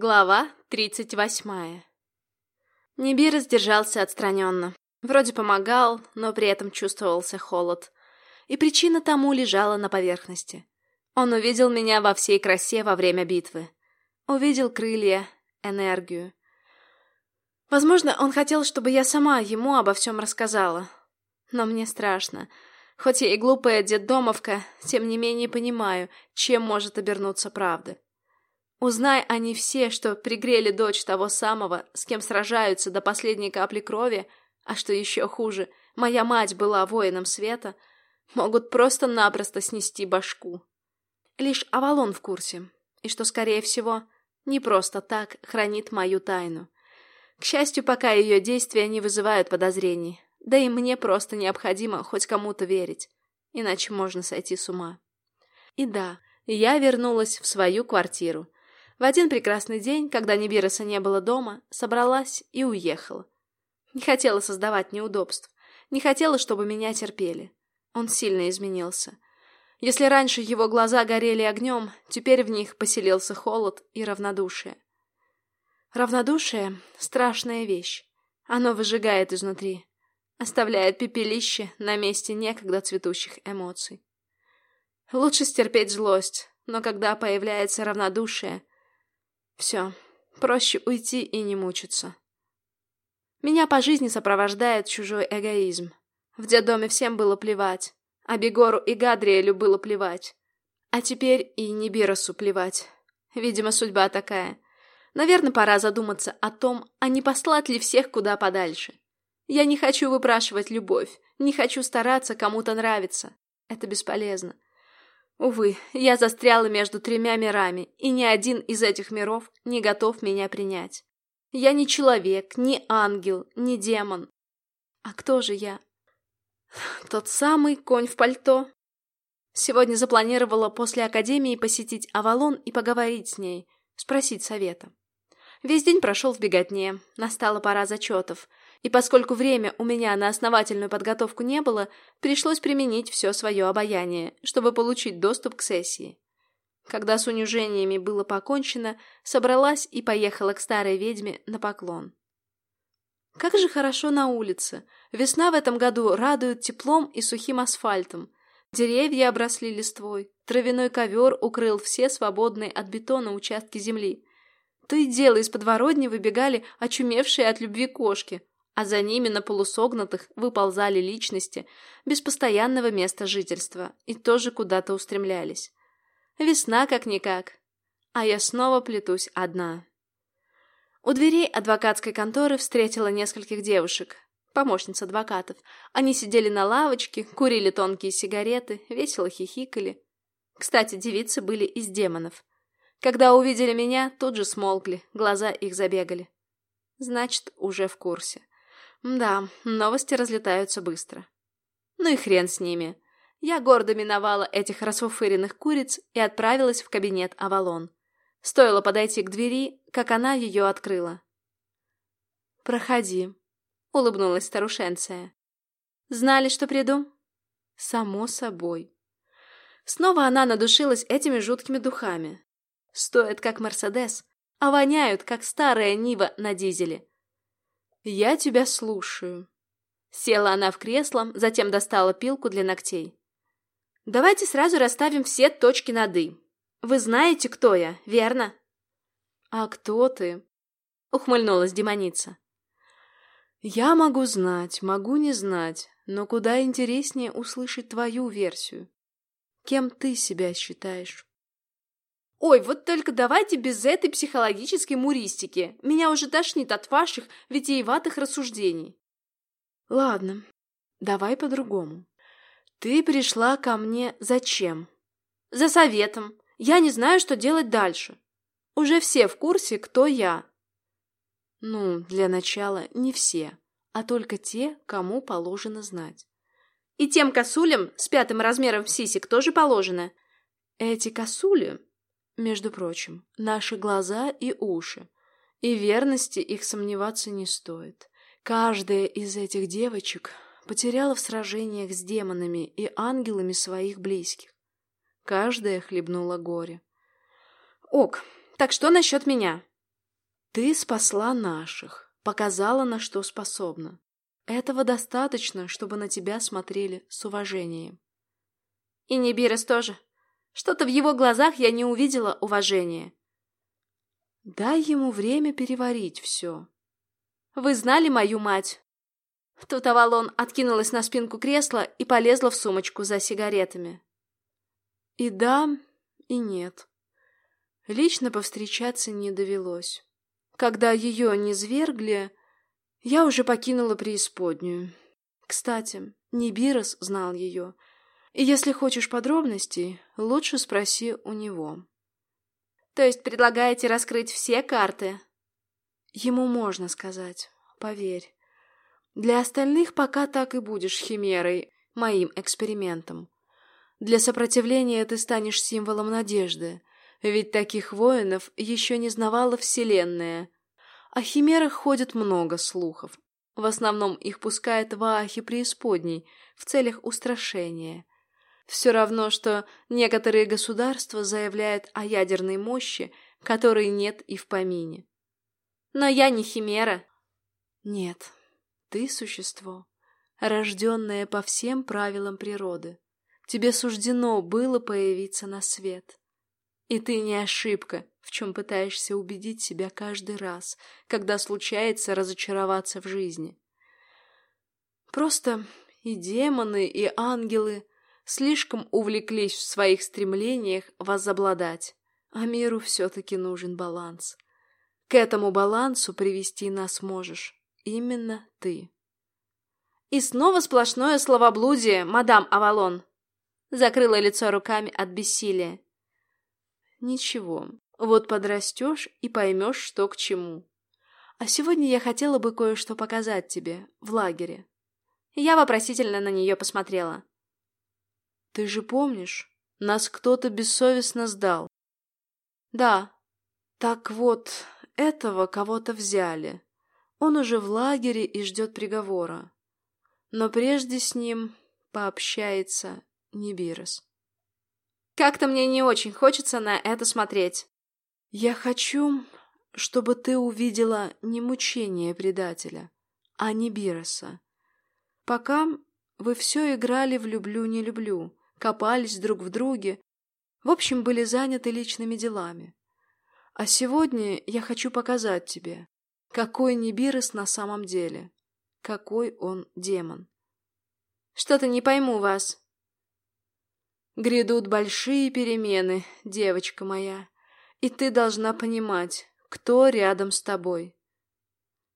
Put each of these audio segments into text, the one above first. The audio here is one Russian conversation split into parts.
Глава тридцать восьмая Нибир раздержался отстраненно. Вроде помогал, но при этом чувствовался холод. И причина тому лежала на поверхности. Он увидел меня во всей красе во время битвы. Увидел крылья, энергию. Возможно, он хотел, чтобы я сама ему обо всем рассказала. Но мне страшно. Хоть я и глупая детдомовка, тем не менее понимаю, чем может обернуться правда. Узнай они все, что пригрели дочь того самого, с кем сражаются до последней капли крови, а что еще хуже, моя мать была воином света, могут просто-напросто снести башку. Лишь Авалон в курсе, и что, скорее всего, не просто так хранит мою тайну. К счастью, пока ее действия не вызывают подозрений, да и мне просто необходимо хоть кому-то верить, иначе можно сойти с ума. И да, я вернулась в свою квартиру — в один прекрасный день, когда Нибироса не было дома, собралась и уехала. Не хотела создавать неудобств. Не хотела, чтобы меня терпели. Он сильно изменился. Если раньше его глаза горели огнем, теперь в них поселился холод и равнодушие. Равнодушие — страшная вещь. Оно выжигает изнутри, оставляет пепелище на месте некогда цветущих эмоций. Лучше стерпеть злость, но когда появляется равнодушие, все, проще уйти и не мучиться. Меня по жизни сопровождает чужой эгоизм. В детдоме всем было плевать, а Бегору и Гадриэлю было плевать. А теперь и Нибиросу плевать. Видимо, судьба такая. Наверное, пора задуматься о том, а не послать ли всех куда подальше. Я не хочу выпрашивать любовь, не хочу стараться кому-то нравиться. Это бесполезно. Увы, я застряла между тремя мирами, и ни один из этих миров не готов меня принять. Я не человек, не ангел, не демон. А кто же я? Тот самый конь в пальто. Сегодня запланировала после академии посетить Авалон и поговорить с ней, спросить совета. Весь день прошел в беготне, настала пора зачетов, и поскольку время у меня на основательную подготовку не было, пришлось применить все свое обаяние, чтобы получить доступ к сессии. Когда с унижениями было покончено, собралась и поехала к старой ведьме на поклон. Как же хорошо на улице. Весна в этом году радует теплом и сухим асфальтом. Деревья обросли листвой, травяной ковер укрыл все свободные от бетона участки земли. То и дело из подворотни выбегали очумевшие от любви кошки, а за ними на полусогнутых выползали личности без постоянного места жительства и тоже куда-то устремлялись. Весна как-никак, а я снова плетусь одна. У дверей адвокатской конторы встретила нескольких девушек, помощниц адвокатов. Они сидели на лавочке, курили тонкие сигареты, весело хихикали. Кстати, девицы были из демонов. Когда увидели меня, тут же смолкли, глаза их забегали. Значит, уже в курсе. Да, новости разлетаются быстро. Ну и хрен с ними. Я гордо миновала этих расфуфыренных куриц и отправилась в кабинет Авалон. Стоило подойти к двери, как она ее открыла. «Проходи», — улыбнулась старушенция. «Знали, что приду?» «Само собой». Снова она надушилась этими жуткими духами. Стоят, как Мерседес, а воняют, как старая Нива на дизеле. «Я тебя слушаю». Села она в кресло, затем достала пилку для ногтей. «Давайте сразу расставим все точки над «и». Вы знаете, кто я, верно?» «А кто ты?» — ухмыльнулась демоница. «Я могу знать, могу не знать, но куда интереснее услышать твою версию. Кем ты себя считаешь?» Ой, вот только давайте без этой психологической муристики. Меня уже тошнит от ваших витиеватых рассуждений. Ладно, давай по-другому. Ты пришла ко мне зачем? За советом. Я не знаю, что делать дальше. Уже все в курсе, кто я. Ну, для начала не все, а только те, кому положено знать. И тем косулям с пятым размером сисек тоже положено. Эти косули между прочим, наши глаза и уши. И верности их сомневаться не стоит. Каждая из этих девочек потеряла в сражениях с демонами и ангелами своих близких. Каждая хлебнула горе. «Ок, так что насчет меня? Ты спасла наших, показала, на что способна. Этого достаточно, чтобы на тебя смотрели с уважением. И Небирос тоже. Что-то в его глазах я не увидела уважения. Дай ему время переварить все. Вы знали мою мать? Тут Авалон откинулась на спинку кресла и полезла в сумочку за сигаретами. И да, и нет. Лично повстречаться не довелось. Когда ее не звергли, я уже покинула преисподнюю. Кстати, Нибирос знал ее. Если хочешь подробностей, лучше спроси у него. То есть предлагаете раскрыть все карты? Ему можно сказать, поверь. Для остальных пока так и будешь химерой, моим экспериментом. Для сопротивления ты станешь символом надежды, ведь таких воинов еще не знавала Вселенная. О химерах ходит много слухов. В основном их пускают в Аахи преисподней в целях устрашения. Все равно, что некоторые государства заявляют о ядерной мощи, которой нет и в помине. Но я не химера. Нет, ты существо, рожденное по всем правилам природы. Тебе суждено было появиться на свет. И ты не ошибка, в чем пытаешься убедить себя каждый раз, когда случается разочароваться в жизни. Просто и демоны, и ангелы слишком увлеклись в своих стремлениях возобладать, а миру все-таки нужен баланс. К этому балансу привести нас можешь именно ты. И снова сплошное словоблудие, мадам Авалон. Закрыла лицо руками от бессилия. Ничего, вот подрастешь и поймешь, что к чему. А сегодня я хотела бы кое-что показать тебе в лагере. Я вопросительно на нее посмотрела. Ты же помнишь, нас кто-то бессовестно сдал. Да. Так вот, этого кого-то взяли. Он уже в лагере и ждет приговора. Но прежде с ним пообщается Нибирос. Как-то мне не очень хочется на это смотреть. Я хочу, чтобы ты увидела не мучение предателя, а Нибироса. Пока вы все играли в «люблю-не люблю», копались друг в друге, в общем, были заняты личными делами. А сегодня я хочу показать тебе, какой Нибирос на самом деле, какой он демон. Что-то не пойму вас. Грядут большие перемены, девочка моя, и ты должна понимать, кто рядом с тобой.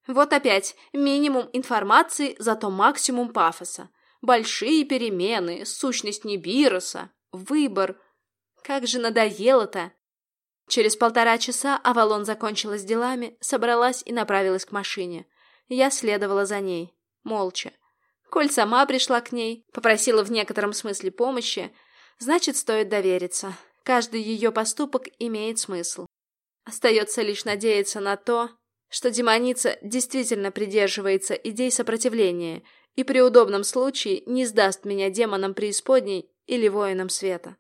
Вот опять минимум информации, зато максимум пафоса. Большие перемены, сущность Нибироса, выбор. Как же надоело-то! Через полтора часа Авалон закончила с делами, собралась и направилась к машине. Я следовала за ней, молча. Коль сама пришла к ней, попросила в некотором смысле помощи, значит, стоит довериться. Каждый ее поступок имеет смысл. Остается лишь надеяться на то, что демоница действительно придерживается идей сопротивления и при удобном случае не сдаст меня демонам преисподней или воинам света.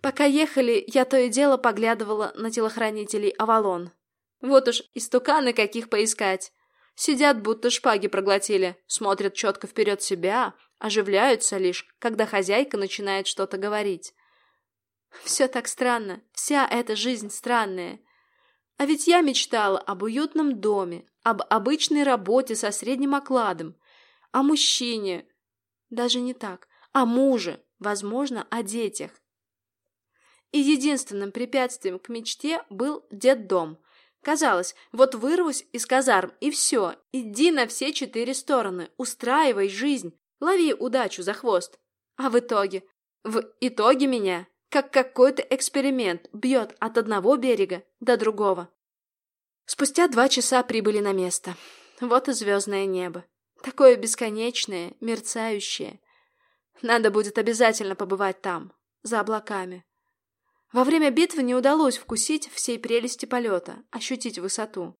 Пока ехали, я то и дело поглядывала на телохранителей Авалон. Вот уж истуканы каких поискать. Сидят, будто шпаги проглотили, смотрят четко вперед себя, оживляются лишь, когда хозяйка начинает что-то говорить. Все так странно, вся эта жизнь странная. А ведь я мечтала об уютном доме, об обычной работе со средним окладом, о мужчине, даже не так, о муже, возможно, о детях. И единственным препятствием к мечте был детдом. Казалось, вот вырвусь из казарм, и все, иди на все четыре стороны, устраивай жизнь, лови удачу за хвост. А в итоге, в итоге меня, как какой-то эксперимент, бьет от одного берега до другого. Спустя два часа прибыли на место. Вот и звездное небо. Такое бесконечное, мерцающее. Надо будет обязательно побывать там, за облаками. Во время битвы не удалось вкусить всей прелести полета, ощутить высоту.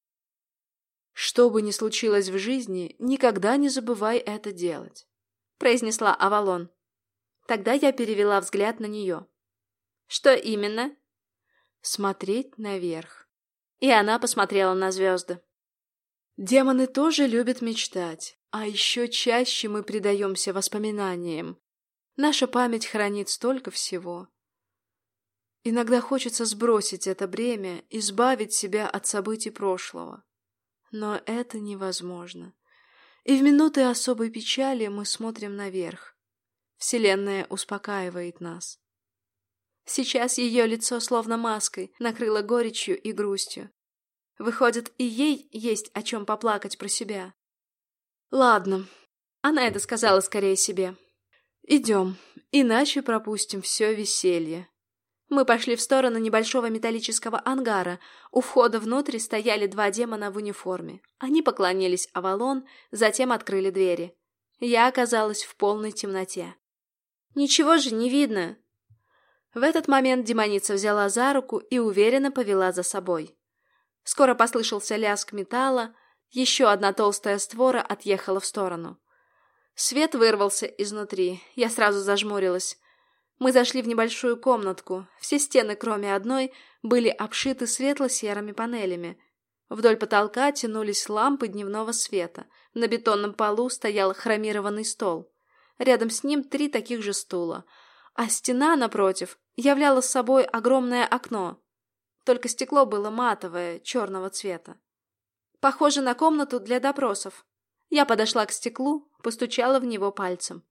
Что бы ни случилось в жизни, никогда не забывай это делать, произнесла Авалон. Тогда я перевела взгляд на нее. Что именно? Смотреть наверх. И она посмотрела на звезды. Демоны тоже любят мечтать, а еще чаще мы предаемся воспоминаниям. Наша память хранит столько всего. Иногда хочется сбросить это бремя, избавить себя от событий прошлого. Но это невозможно. И в минуты особой печали мы смотрим наверх. Вселенная успокаивает нас. Сейчас ее лицо словно маской накрыло горечью и грустью. Выходит, и ей есть о чем поплакать про себя. Ладно, она это сказала скорее себе. Идем, иначе пропустим все веселье. Мы пошли в сторону небольшого металлического ангара. У входа внутрь стояли два демона в униформе. Они поклонились Авалон, затем открыли двери. Я оказалась в полной темноте. «Ничего же не видно!» В этот момент демоница взяла за руку и уверенно повела за собой. Скоро послышался лязг металла, еще одна толстая створа отъехала в сторону. Свет вырвался изнутри, я сразу зажмурилась. Мы зашли в небольшую комнатку, все стены, кроме одной, были обшиты светло-серыми панелями. Вдоль потолка тянулись лампы дневного света, на бетонном полу стоял хромированный стол. Рядом с ним три таких же стула, а стена, напротив, являла собой огромное окно, только стекло было матовое, черного цвета. Похоже на комнату для допросов. Я подошла к стеклу, постучала в него пальцем.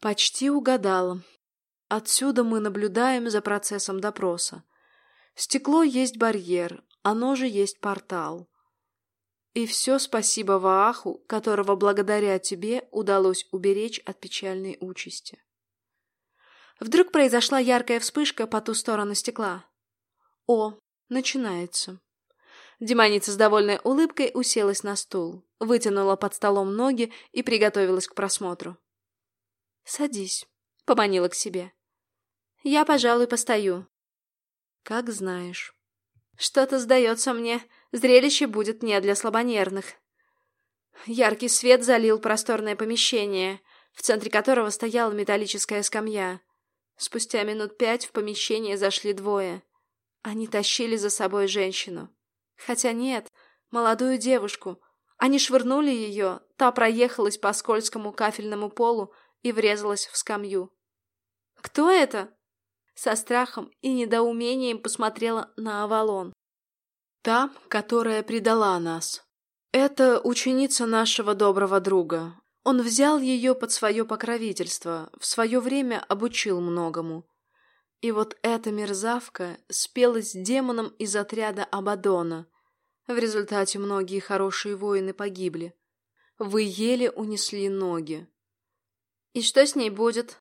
Почти угадала. Отсюда мы наблюдаем за процессом допроса. Стекло есть барьер, оно же есть портал. И все спасибо Вааху, которого благодаря тебе удалось уберечь от печальной участи. Вдруг произошла яркая вспышка по ту сторону стекла. О, начинается. Демоница с довольной улыбкой уселась на стул, вытянула под столом ноги и приготовилась к просмотру. «Садись», — поманила к себе. «Я, пожалуй, постою». «Как знаешь». «Что-то сдается мне, зрелище будет не для слабонервных». Яркий свет залил просторное помещение, в центре которого стояла металлическая скамья. Спустя минут пять в помещение зашли двое. Они тащили за собой женщину. Хотя нет, молодую девушку. Они швырнули ее, та проехалась по скользкому кафельному полу и врезалась в скамью. «Кто это?» Со страхом и недоумением посмотрела на Авалон. «Та, которая предала нас. Это ученица нашего доброго друга. Он взял ее под свое покровительство, в свое время обучил многому. И вот эта мерзавка спелась демоном из отряда Абадона. В результате многие хорошие воины погибли. Вы еле унесли ноги. И что с ней будет?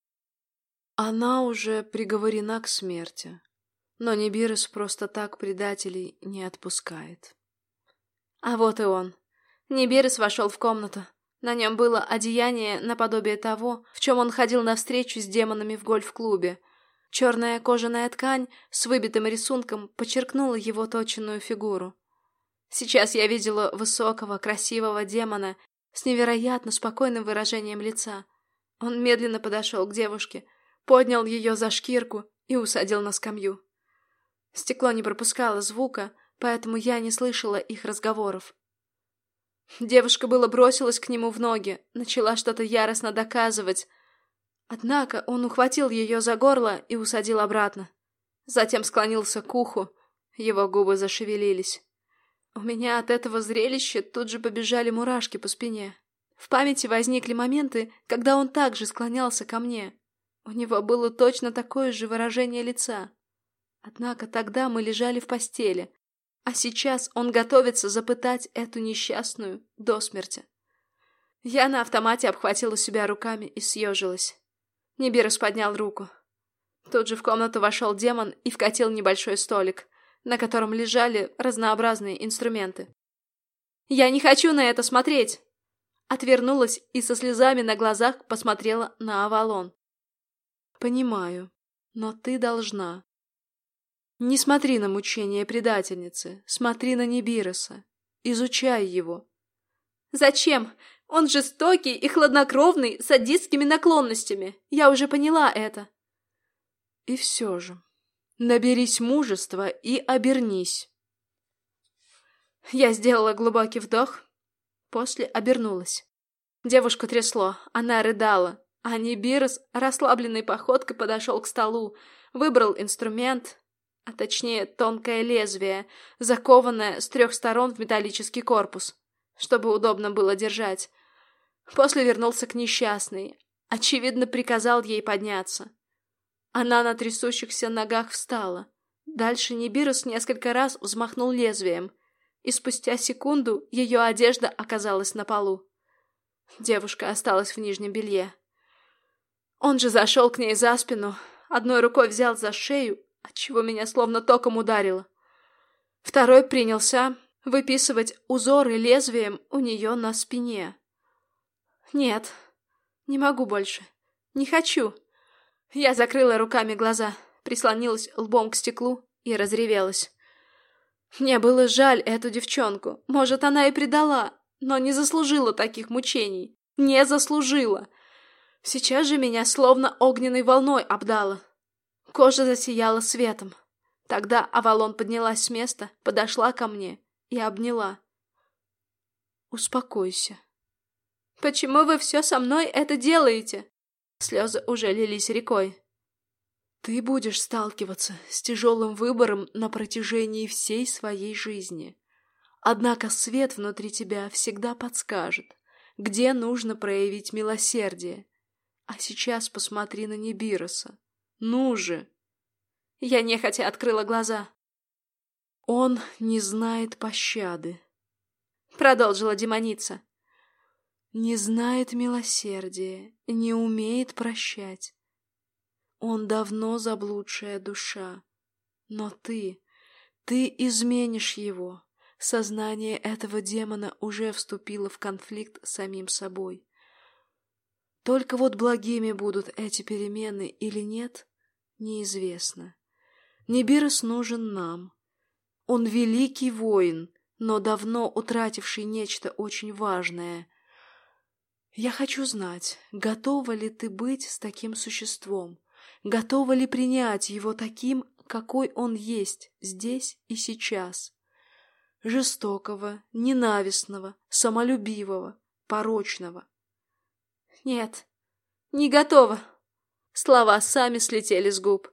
Она уже приговорена к смерти. Но Нибирос просто так предателей не отпускает. А вот и он. Нибирос вошел в комнату. На нем было одеяние наподобие того, в чем он ходил на встречу с демонами в гольф-клубе, Черная кожаная ткань с выбитым рисунком подчеркнула его точенную фигуру. Сейчас я видела высокого, красивого демона с невероятно спокойным выражением лица. Он медленно подошел к девушке, поднял ее за шкирку и усадил на скамью. Стекло не пропускало звука, поэтому я не слышала их разговоров. Девушка было бросилась к нему в ноги, начала что-то яростно доказывать, Однако он ухватил ее за горло и усадил обратно. Затем склонился к уху. Его губы зашевелились. У меня от этого зрелища тут же побежали мурашки по спине. В памяти возникли моменты, когда он также склонялся ко мне. У него было точно такое же выражение лица. Однако тогда мы лежали в постели, а сейчас он готовится запытать эту несчастную до смерти. Я на автомате обхватила себя руками и съежилась. Нибирус поднял руку. Тут же в комнату вошел демон и вкатил небольшой столик, на котором лежали разнообразные инструменты. «Я не хочу на это смотреть!» Отвернулась и со слезами на глазах посмотрела на Авалон. «Понимаю, но ты должна. Не смотри на мучения предательницы, смотри на Нибироса. Изучай его». «Зачем? Он жестокий и хладнокровный, с садистскими наклонностями. Я уже поняла это. И все же, наберись мужества и обернись. Я сделала глубокий вдох, после обернулась. Девушку трясло, она рыдала, а Нибирос расслабленной походкой подошел к столу, выбрал инструмент, а точнее тонкое лезвие, закованное с трех сторон в металлический корпус, чтобы удобно было держать. После вернулся к несчастной, очевидно приказал ей подняться. Она на трясущихся ногах встала. Дальше Нибирус несколько раз взмахнул лезвием, и спустя секунду ее одежда оказалась на полу. Девушка осталась в нижнем белье. Он же зашел к ней за спину, одной рукой взял за шею отчего меня словно током ударило. Второй принялся выписывать узоры лезвием у нее на спине. Нет, не могу больше. Не хочу. Я закрыла руками глаза, прислонилась лбом к стеклу и разревелась. Мне было жаль эту девчонку. Может, она и предала, но не заслужила таких мучений. Не заслужила. Сейчас же меня словно огненной волной обдало. Кожа засияла светом. Тогда Авалон поднялась с места, подошла ко мне и обняла. «Успокойся». «Почему вы все со мной это делаете?» Слезы уже лились рекой. «Ты будешь сталкиваться с тяжелым выбором на протяжении всей своей жизни. Однако свет внутри тебя всегда подскажет, где нужно проявить милосердие. А сейчас посмотри на Небироса. Ну же!» Я нехотя открыла глаза. «Он не знает пощады», — продолжила демоница. «Не знает милосердия, не умеет прощать. Он давно заблудшая душа. Но ты, ты изменишь его. Сознание этого демона уже вступило в конфликт с самим собой. Только вот благими будут эти перемены или нет, неизвестно. Небирос нужен нам. Он великий воин, но давно утративший нечто очень важное. Я хочу знать, готова ли ты быть с таким существом, готова ли принять его таким, какой он есть здесь и сейчас. Жестокого, ненавистного, самолюбивого, порочного. Нет, не готова. Слова сами слетели с губ.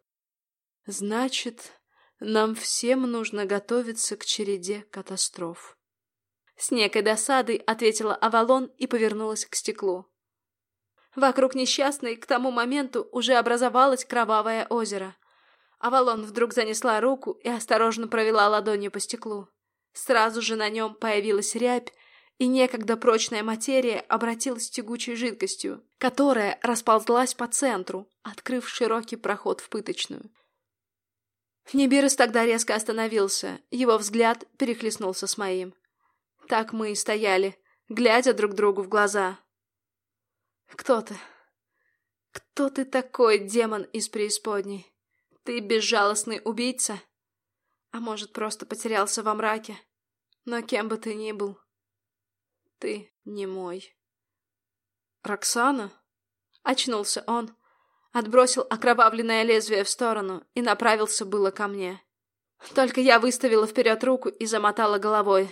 Значит, нам всем нужно готовиться к череде катастроф. С некой досадой ответила Авалон и повернулась к стеклу. Вокруг несчастной к тому моменту уже образовалось кровавое озеро. Авалон вдруг занесла руку и осторожно провела ладонью по стеклу. Сразу же на нем появилась рябь, и некогда прочная материя обратилась тягучей жидкостью, которая расползлась по центру, открыв широкий проход в пыточную. Небирос тогда резко остановился, его взгляд перехлестнулся с моим. Так мы и стояли, глядя друг другу в глаза. «Кто ты? Кто ты такой, демон из преисподней? Ты безжалостный убийца? А может, просто потерялся во мраке? Но кем бы ты ни был, ты не мой». «Роксана?» — очнулся он, отбросил окровавленное лезвие в сторону и направился было ко мне. Только я выставила вперед руку и замотала головой.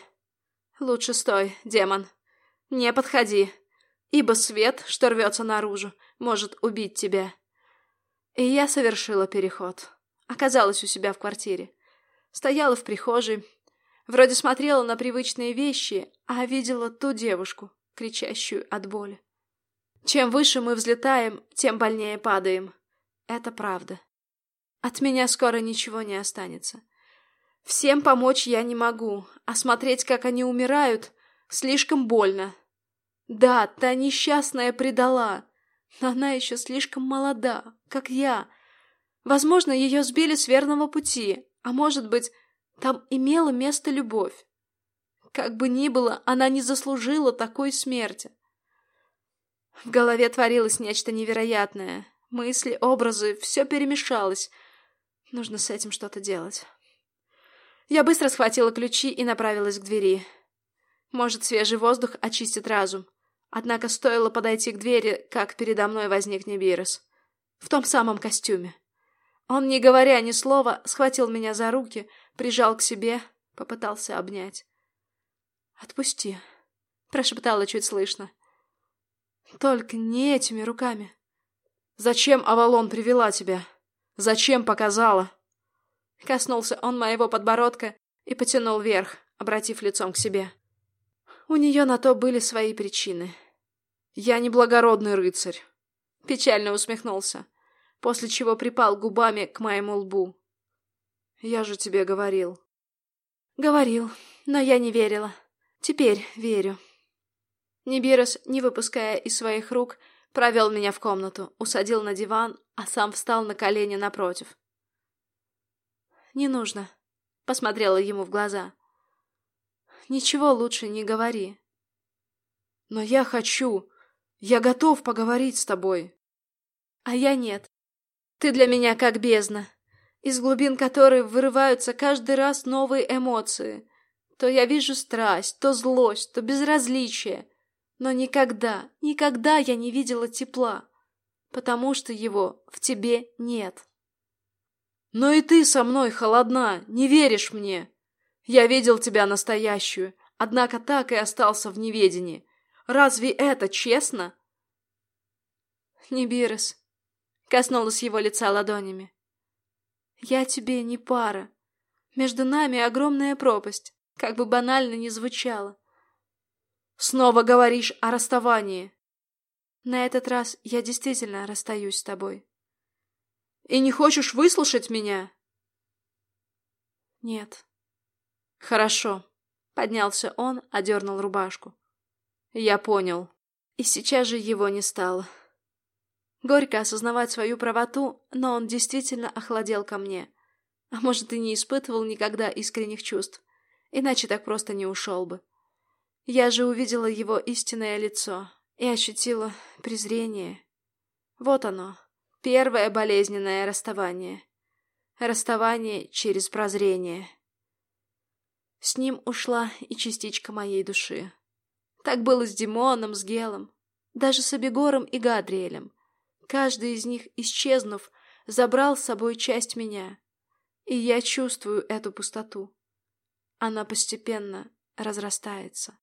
«Лучше стой, демон. Не подходи, ибо свет, что рвется наружу, может убить тебя». И я совершила переход. Оказалась у себя в квартире. Стояла в прихожей, вроде смотрела на привычные вещи, а видела ту девушку, кричащую от боли. Чем выше мы взлетаем, тем больнее падаем. Это правда. От меня скоро ничего не останется. Всем помочь я не могу, а смотреть, как они умирают, слишком больно. Да, та несчастная предала, но она еще слишком молода, как я. Возможно, ее сбили с верного пути, а может быть, там имела место любовь. Как бы ни было, она не заслужила такой смерти. В голове творилось нечто невероятное. Мысли, образы, все перемешалось. Нужно с этим что-то делать. Я быстро схватила ключи и направилась к двери. Может, свежий воздух очистит разум. Однако стоило подойти к двери, как передо мной возник Небирос. В том самом костюме. Он, не говоря ни слова, схватил меня за руки, прижал к себе, попытался обнять. «Отпусти», — прошептала чуть слышно. «Только не этими руками». «Зачем Авалон привела тебя? Зачем показала?» Коснулся он моего подбородка и потянул вверх, обратив лицом к себе. У нее на то были свои причины. «Я не благородный рыцарь», — печально усмехнулся, после чего припал губами к моему лбу. «Я же тебе говорил». «Говорил, но я не верила. Теперь верю». Нибирос, не выпуская из своих рук, провел меня в комнату, усадил на диван, а сам встал на колени напротив. «Не нужно», — посмотрела ему в глаза. «Ничего лучше не говори». «Но я хочу. Я готов поговорить с тобой». «А я нет. Ты для меня как бездна, из глубин которой вырываются каждый раз новые эмоции. То я вижу страсть, то злость, то безразличие. Но никогда, никогда я не видела тепла, потому что его в тебе нет». Но и ты со мной холодна, не веришь мне. Я видел тебя настоящую, однако так и остался в неведении. Разве это честно? Нибирос коснулась его лица ладонями. Я тебе не пара. Между нами огромная пропасть, как бы банально ни звучало. Снова говоришь о расставании. На этот раз я действительно расстаюсь с тобой. И не хочешь выслушать меня? Нет. Хорошо. Поднялся он, одернул рубашку. Я понял. И сейчас же его не стало. Горько осознавать свою правоту, но он действительно охладел ко мне. А может, и не испытывал никогда искренних чувств. Иначе так просто не ушел бы. Я же увидела его истинное лицо и ощутила презрение. Вот оно, Первое болезненное расставание. Расставание через прозрение. С ним ушла и частичка моей души. Так было с Димоном, с Гелом, даже с Абегором и Гадриэлем. Каждый из них, исчезнув, забрал с собой часть меня. И я чувствую эту пустоту. Она постепенно разрастается.